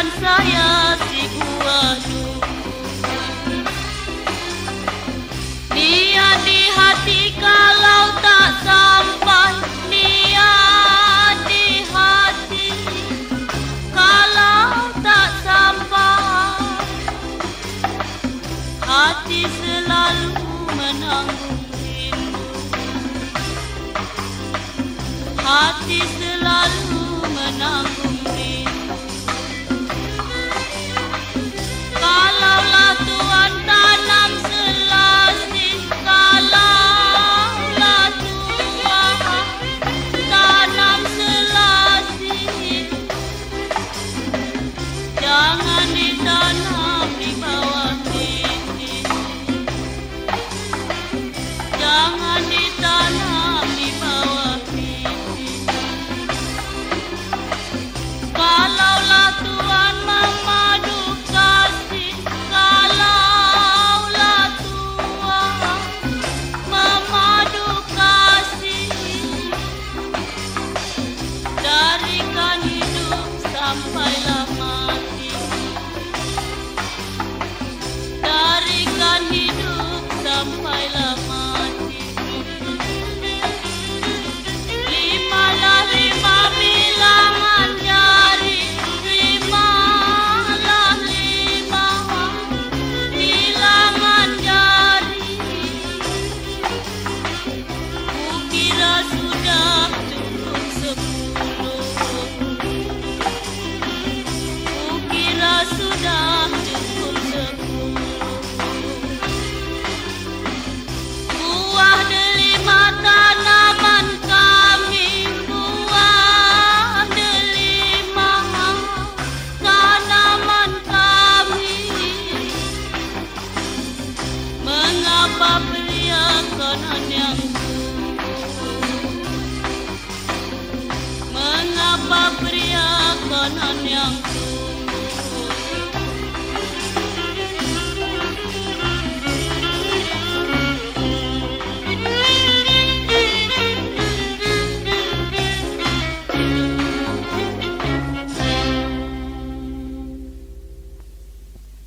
Saya si buahmu Niat di hati kalau tak sampai Niat di hati kalau tak sampai. Hati selalu menanggung rindu. Hati selalu menanggung